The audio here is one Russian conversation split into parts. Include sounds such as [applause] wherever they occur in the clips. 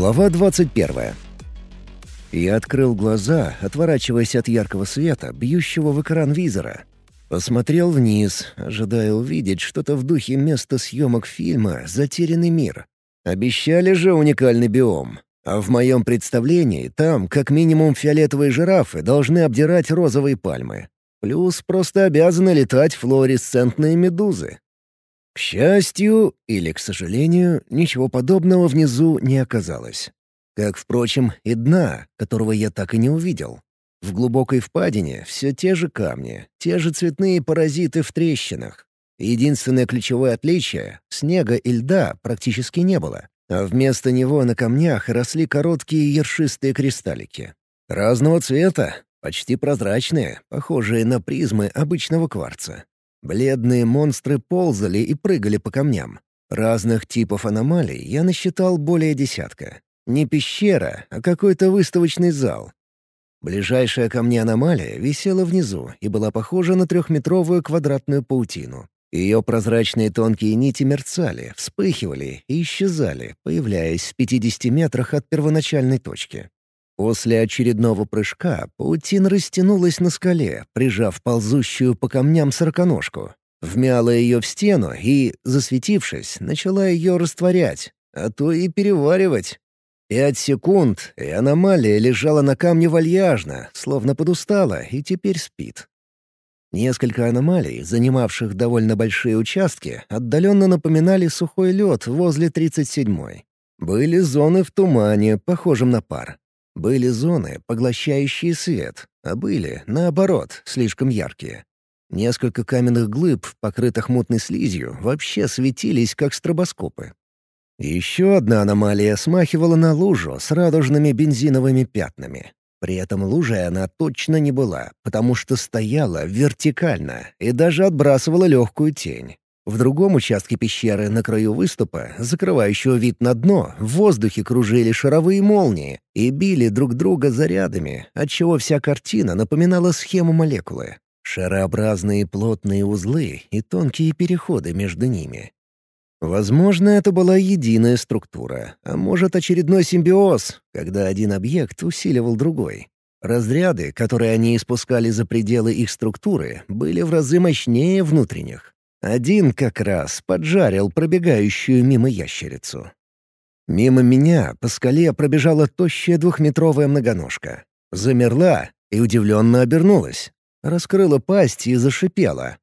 Глава 21. Я открыл глаза, отворачиваясь от яркого света, бьющего в экран визора. Посмотрел вниз, ожидая увидеть что-то в духе места съемок фильма «Затерянный мир». Обещали же уникальный биом. А в моем представлении там как минимум фиолетовые жирафы должны обдирать розовые пальмы. Плюс просто обязаны летать флуоресцентные медузы. Счастью, или к сожалению, ничего подобного внизу не оказалось. Как, впрочем, и дна, которого я так и не увидел. В глубокой впадине все те же камни, те же цветные паразиты в трещинах. Единственное ключевое отличие — снега и льда практически не было, а вместо него на камнях росли короткие ершистые кристаллики. Разного цвета, почти прозрачные, похожие на призмы обычного кварца. Бледные монстры ползали и прыгали по камням. Разных типов аномалий я насчитал более десятка. Не пещера, а какой-то выставочный зал. Ближайшая ко мне аномалия висела внизу и была похожа на трехметровую квадратную паутину. Ее прозрачные тонкие нити мерцали, вспыхивали и исчезали, появляясь в 50 метрах от первоначальной точки. После очередного прыжка паутина растянулась на скале, прижав ползущую по камням сороконожку. Вмяла ее в стену и, засветившись, начала ее растворять, а то и переваривать. Пять секунд, и аномалия лежала на камне вальяжно, словно подустала, и теперь спит. Несколько аномалий, занимавших довольно большие участки, отдаленно напоминали сухой лед возле 37-й. Были зоны в тумане, похожем на пар. Были зоны, поглощающие свет, а были, наоборот, слишком яркие. Несколько каменных глыб, покрытых мутной слизью, вообще светились, как стробоскопы. Еще одна аномалия смахивала на лужу с радужными бензиновыми пятнами. При этом лужей она точно не была, потому что стояла вертикально и даже отбрасывала легкую тень. В другом участке пещеры на краю выступа, закрывающего вид на дно, в воздухе кружили шаровые молнии и били друг друга зарядами, отчего вся картина напоминала схему молекулы. Шарообразные плотные узлы и тонкие переходы между ними. Возможно, это была единая структура, а может очередной симбиоз, когда один объект усиливал другой. Разряды, которые они испускали за пределы их структуры, были в разы мощнее внутренних. Один как раз поджарил пробегающую мимо ящерицу. Мимо меня по скале пробежала тощая двухметровая многоножка. Замерла и удивленно обернулась. Раскрыла пасть и зашипела.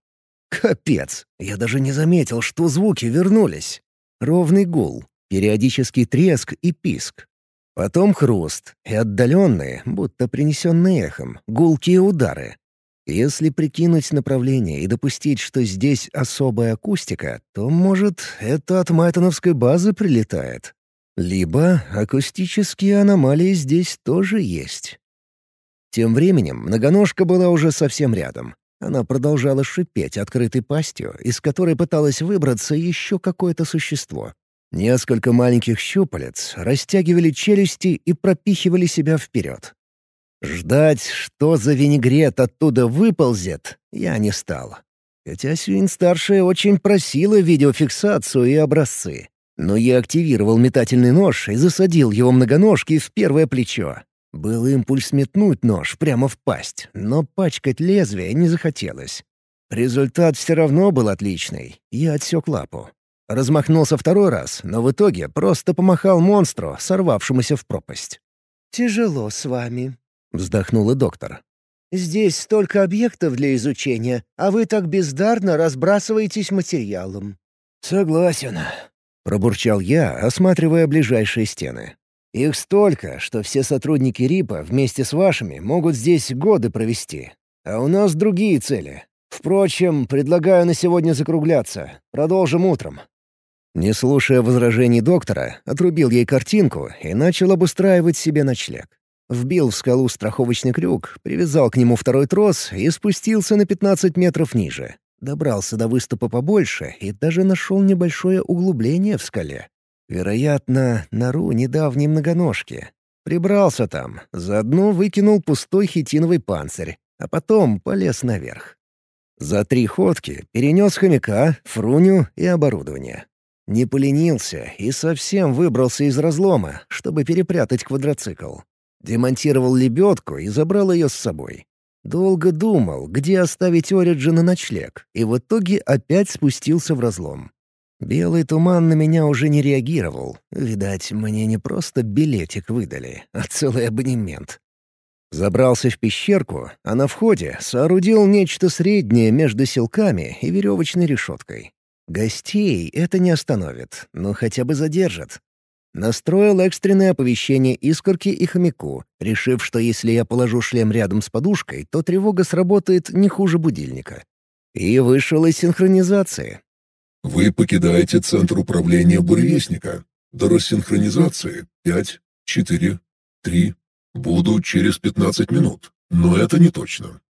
Капец! Я даже не заметил, что звуки вернулись. Ровный гул, периодический треск и писк. Потом хруст и отдаленные, будто принесенные эхом, гулкие удары. Если прикинуть направление и допустить, что здесь особая акустика, то, может, это от Майтоновской базы прилетает. Либо акустические аномалии здесь тоже есть. Тем временем многоножка была уже совсем рядом. Она продолжала шипеть открытой пастью, из которой пыталось выбраться еще какое-то существо. Несколько маленьких щупалец растягивали челюсти и пропихивали себя вперед. Ждать, что за винегрет оттуда выползет, я не стал. Хотя Сюин-старшая очень просила видеофиксацию и образцы. Но я активировал метательный нож и засадил его многоножки в первое плечо. Был импульс метнуть нож прямо в пасть, но пачкать лезвие не захотелось. Результат все равно был отличный. Я отсек лапу. Размахнулся второй раз, но в итоге просто помахал монстру, сорвавшемуся в пропасть. «Тяжело с вами», — вздохнула доктор. «Здесь столько объектов для изучения, а вы так бездарно разбрасываетесь материалом». «Согласен», — пробурчал я, осматривая ближайшие стены. «Их столько, что все сотрудники РИПа вместе с вашими могут здесь годы провести. А у нас другие цели. Впрочем, предлагаю на сегодня закругляться. Продолжим утром». Не слушая возражений доктора, отрубил ей картинку и начал обустраивать себе ночлег. Вбил в скалу страховочный крюк, привязал к нему второй трос и спустился на 15 метров ниже. Добрался до выступа побольше и даже нашел небольшое углубление в скале. Вероятно, нору недавней многоножки. Прибрался там, заодно выкинул пустой хитиновый панцирь, а потом полез наверх. За три ходки перенес хомяка, фруню и оборудование. Не поленился и совсем выбрался из разлома, чтобы перепрятать квадроцикл. Демонтировал лебедку и забрал ее с собой. Долго думал, где оставить Ориджи на ночлег, и в итоге опять спустился в разлом. Белый туман на меня уже не реагировал. Видать, мне не просто билетик выдали, а целый абонемент. Забрался в пещерку, а на входе соорудил нечто среднее между селками и веревочной решеткой. Гостей это не остановит, но хотя бы задержит. Настроил экстренное оповещение искорки и хомяку, решив, что если я положу шлем рядом с подушкой, то тревога сработает не хуже будильника. И вышел из синхронизации. Вы покидаете центр управления буревестника. До рассинхронизации пять, четыре, три. Буду через пятнадцать минут, но это не точно.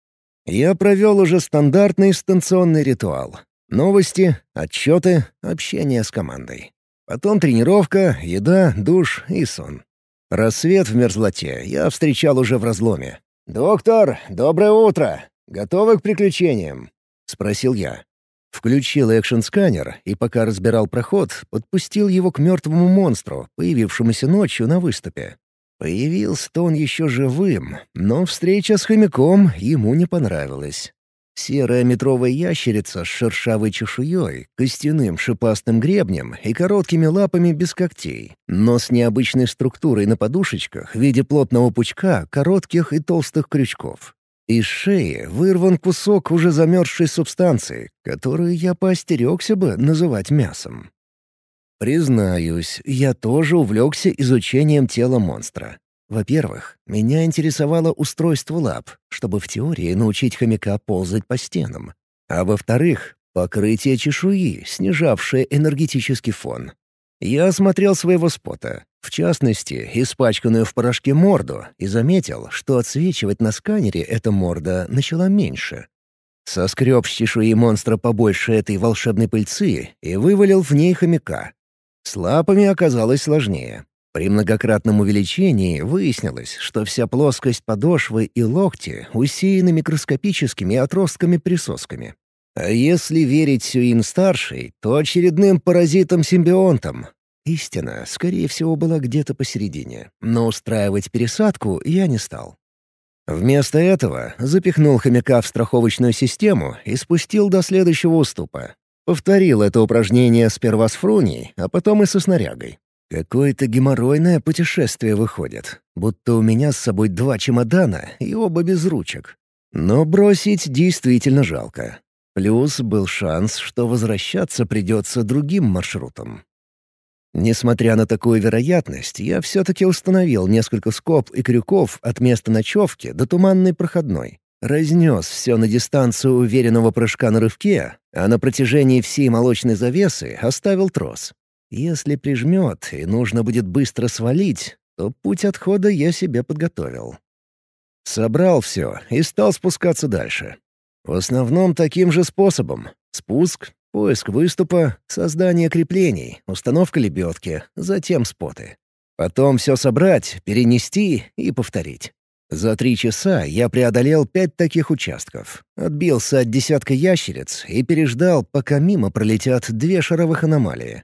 Я провел уже стандартный станционный ритуал. Новости, отчеты, общение с командой. Потом тренировка, еда, душ и сон. Рассвет в мерзлоте я встречал уже в разломе. «Доктор, доброе утро! Готовы к приключениям?» — спросил я. Включил экшн-сканер и, пока разбирал проход, подпустил его к мертвому монстру, появившемуся ночью на выступе. Появился-то он еще живым, но встреча с хомяком ему не понравилась. Серая метровая ящерица с шершавой чешуей, костяным шипастым гребнем и короткими лапами без когтей, но с необычной структурой на подушечках в виде плотного пучка коротких и толстых крючков. Из шеи вырван кусок уже замерзшей субстанции, которую я поостерегся бы называть мясом. Признаюсь, я тоже увлекся изучением тела монстра. Во-первых, меня интересовало устройство лап, чтобы в теории научить хомяка ползать по стенам. А во-вторых, покрытие чешуи, снижавшее энергетический фон. Я осмотрел своего спота, в частности, испачканную в порошке морду, и заметил, что отсвечивать на сканере эта морда начала меньше. Соскреб с чешуи монстра побольше этой волшебной пыльцы и вывалил в ней хомяка. С лапами оказалось сложнее. При многократном увеличении выяснилось, что вся плоскость подошвы и локти усеяны микроскопическими отростками-присосками. А если верить Сюин-старшей, то очередным паразитом-симбионтом. Истина, скорее всего, была где-то посередине, но устраивать пересадку я не стал. Вместо этого запихнул хомяка в страховочную систему и спустил до следующего уступа. Повторил это упражнение сперва с Фруней, а потом и со снарягой. Какое-то геморройное путешествие выходит, будто у меня с собой два чемодана и оба без ручек. Но бросить действительно жалко. Плюс был шанс, что возвращаться придется другим маршрутом. Несмотря на такую вероятность, я все-таки установил несколько скоб и крюков от места ночевки до туманной проходной. Разнес все на дистанцию уверенного прыжка на рывке, а на протяжении всей молочной завесы оставил трос. Если прижмет и нужно будет быстро свалить, то путь отхода я себе подготовил. Собрал все и стал спускаться дальше. В основном таким же способом. Спуск, поиск выступа, создание креплений, установка лебедки, затем споты. Потом все собрать, перенести и повторить. За три часа я преодолел пять таких участков, отбился от десятка ящериц и переждал, пока мимо пролетят две шаровых аномалии.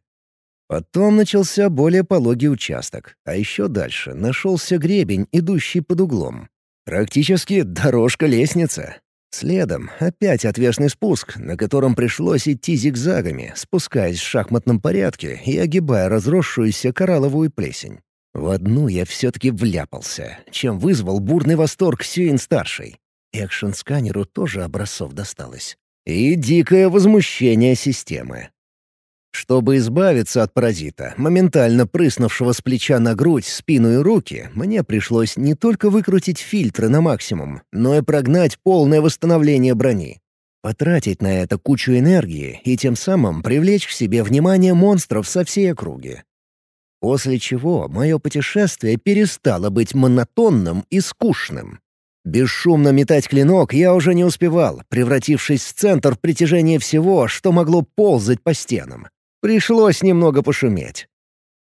Потом начался более пологий участок, а еще дальше нашелся гребень, идущий под углом. Практически дорожка-лестница. Следом опять отвесный спуск, на котором пришлось идти зигзагами, спускаясь в шахматном порядке и огибая разросшуюся коралловую плесень. В одну я все-таки вляпался, чем вызвал бурный восторг Сюин-старшей. Экшн-сканеру тоже образцов досталось. И дикое возмущение системы. Чтобы избавиться от паразита, моментально прыснувшего с плеча на грудь, спину и руки, мне пришлось не только выкрутить фильтры на максимум, но и прогнать полное восстановление брони. Потратить на это кучу энергии и тем самым привлечь к себе внимание монстров со всей округи. После чего мое путешествие перестало быть монотонным и скучным. Бесшумно метать клинок я уже не успевал, превратившись в центр притяжения всего, что могло ползать по стенам. Пришлось немного пошуметь.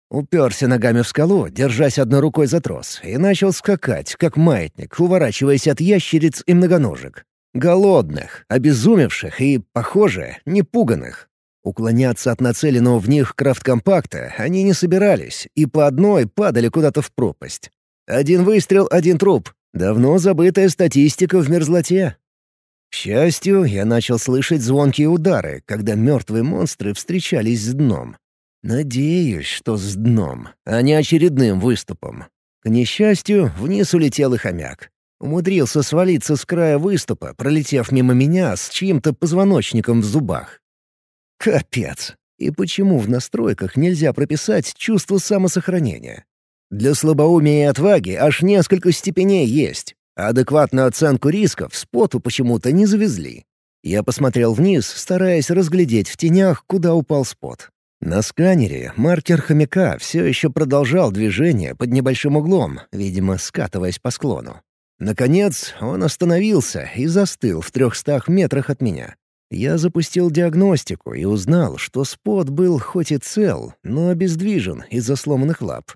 Уперся ногами в скалу, держась одной рукой за трос, и начал скакать, как маятник, уворачиваясь от ящериц и многоножек. Голодных, обезумевших и, похоже, непуганных. Уклоняться от нацеленного в них крафт-компакта они не собирались и по одной падали куда-то в пропасть. Один выстрел — один труп. Давно забытая статистика в мерзлоте. К счастью, я начал слышать звонкие удары, когда мертвые монстры встречались с дном. Надеюсь, что с дном, а не очередным выступом. К несчастью, вниз улетел и хомяк. Умудрился свалиться с края выступа, пролетев мимо меня с чьим-то позвоночником в зубах. Капец! И почему в настройках нельзя прописать чувство самосохранения? Для слабоумия и отваги аж несколько степеней есть. Адекватную оценку рисков споту почему-то не завезли. Я посмотрел вниз, стараясь разглядеть в тенях, куда упал спот. На сканере маркер хомяка все еще продолжал движение под небольшим углом, видимо, скатываясь по склону. Наконец, он остановился и застыл в трехстах метрах от меня. Я запустил диагностику и узнал, что спот был хоть и цел, но обездвижен из-за сломанных лап.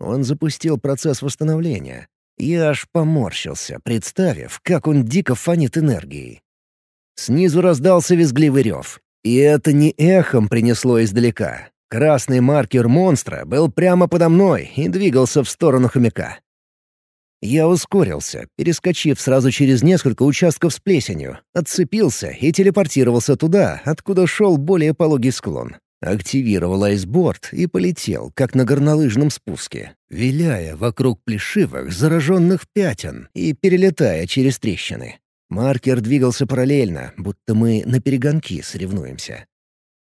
Он запустил процесс восстановления, я аж поморщился, представив, как он дико фанит энергией. Снизу раздался визгливый рев. И это не эхом принесло издалека. Красный маркер монстра был прямо подо мной и двигался в сторону хомяка. Я ускорился, перескочив сразу через несколько участков с плесенью, отцепился и телепортировался туда, откуда шел более пологий склон. Активировал айсборд и полетел, как на горнолыжном спуске, виляя вокруг плешивых зараженных пятен и перелетая через трещины. Маркер двигался параллельно, будто мы на перегонки соревнуемся.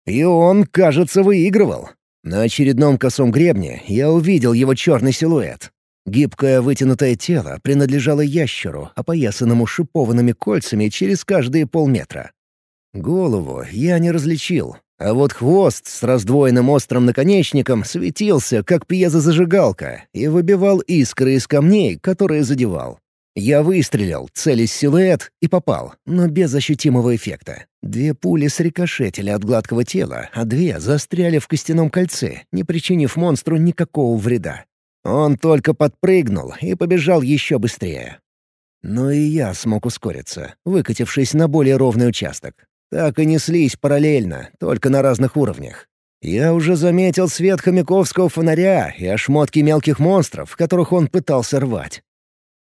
И он, кажется, выигрывал. На очередном косом гребне я увидел его черный силуэт. Гибкое вытянутое тело принадлежало ящеру, опоясанному шипованными кольцами через каждые полметра. Голову я не различил, а вот хвост с раздвоенным острым наконечником светился, как пьезозажигалка, и выбивал искры из камней, которые задевал. Я выстрелил, целясь силуэт, и попал, но без ощутимого эффекта. Две пули срикошетили от гладкого тела, а две застряли в костяном кольце, не причинив монстру никакого вреда. Он только подпрыгнул и побежал еще быстрее. Но и я смог ускориться, выкатившись на более ровный участок. Так и неслись параллельно, только на разных уровнях. Я уже заметил свет хомяковского фонаря и ошмотки мелких монстров, которых он пытался рвать.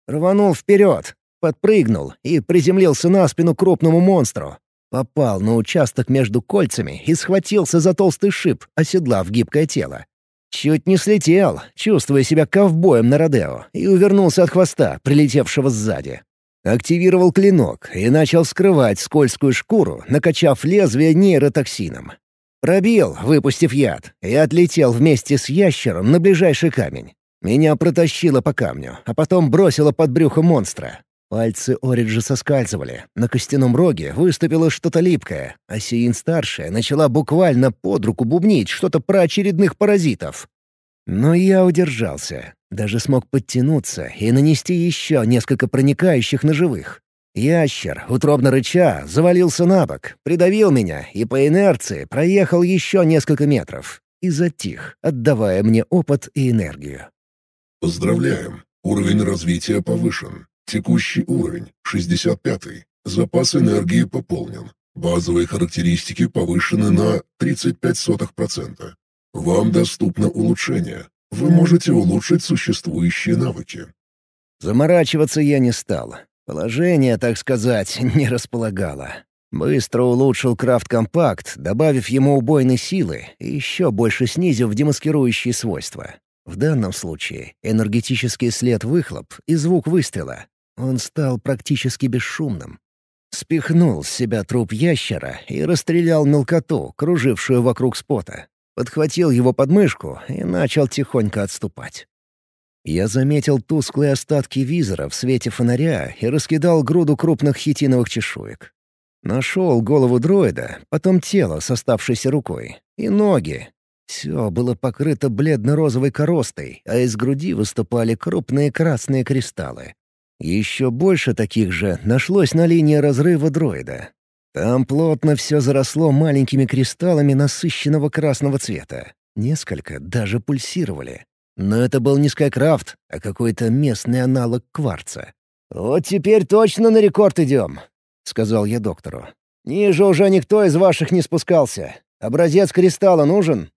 Рванул вперед, подпрыгнул и приземлился на спину крупному монстру. Попал на участок между кольцами и схватился за толстый шип, оседлав гибкое тело. Чуть не слетел, чувствуя себя ковбоем на Родео, и увернулся от хвоста, прилетевшего сзади. Активировал клинок и начал скрывать скользкую шкуру, накачав лезвие нейротоксином. Пробил, выпустив яд, и отлетел вместе с ящером на ближайший камень. Меня протащило по камню, а потом бросило под брюхо монстра. Пальцы Ориджа соскальзывали, на костяном роге выступило что-то липкое, а Сиин-старшая начала буквально под руку бубнить что-то про очередных паразитов. Но я удержался, даже смог подтянуться и нанести еще несколько проникающих ножевых. Ящер, утробно рыча, завалился на бок, придавил меня и по инерции проехал еще несколько метров и затих, отдавая мне опыт и энергию. Поздравляем! Уровень развития повышен. Текущий уровень — 65-й. Запас энергии пополнен. Базовые характеристики повышены на 35%. Вам доступно улучшение. Вы можете улучшить существующие навыки. Заморачиваться я не стал. Положение, так сказать, [laughs] не располагало. Быстро улучшил крафт-компакт, добавив ему убойной силы и еще больше снизив демаскирующие свойства. В данном случае энергетический след выхлоп и звук выстрела. Он стал практически бесшумным. Спихнул с себя труп ящера и расстрелял мелкоту, кружившую вокруг спота подхватил его подмышку и начал тихонько отступать. Я заметил тусклые остатки визора в свете фонаря и раскидал груду крупных хитиновых чешуек. Нашел голову дроида, потом тело с оставшейся рукой и ноги. Все было покрыто бледно-розовой коростой, а из груди выступали крупные красные кристаллы. Еще больше таких же нашлось на линии разрыва дроида. Там плотно все заросло маленькими кристаллами насыщенного красного цвета. Несколько даже пульсировали. Но это был не Скайкрафт, а какой-то местный аналог кварца. «Вот теперь точно на рекорд идем», — сказал я доктору. «Ниже уже никто из ваших не спускался. Образец кристалла нужен?»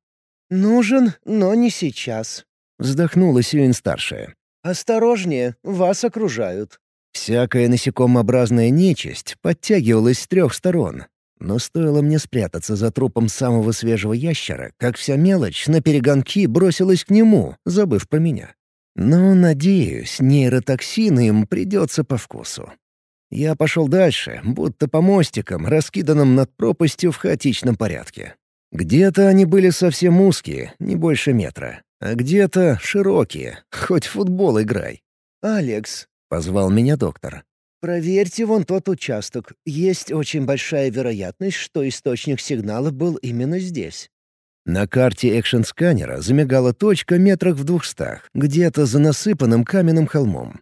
«Нужен, но не сейчас», — вздохнула Сюин-старшая. «Осторожнее, вас окружают». Всякая насекомообразная нечисть подтягивалась с трех сторон. Но стоило мне спрятаться за трупом самого свежего ящера, как вся мелочь на перегонки бросилась к нему, забыв про меня. Но, надеюсь, нейротоксины им придется по вкусу. Я пошел дальше, будто по мостикам, раскиданным над пропастью в хаотичном порядке. Где-то они были совсем узкие, не больше метра, а где-то широкие, хоть в футбол играй. «Алекс», — позвал меня доктор. «Проверьте вон тот участок. Есть очень большая вероятность, что источник сигнала был именно здесь». На карте экшн-сканера замигала точка метрах в двухстах, где-то за насыпанным каменным холмом.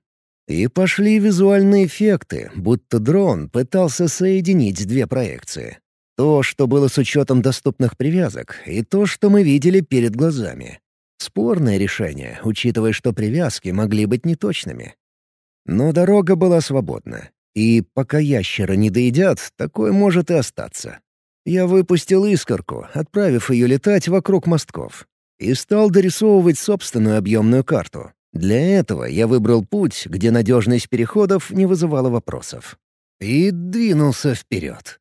И пошли визуальные эффекты, будто дрон пытался соединить две проекции. То, что было с учетом доступных привязок, и то, что мы видели перед глазами. Спорное решение, учитывая, что привязки могли быть неточными. Но дорога была свободна. И пока ящеры не доедят, такое может и остаться. Я выпустил искорку, отправив ее летать вокруг мостков. И стал дорисовывать собственную объемную карту. Для этого я выбрал путь, где надежность переходов не вызывала вопросов. И двинулся вперед.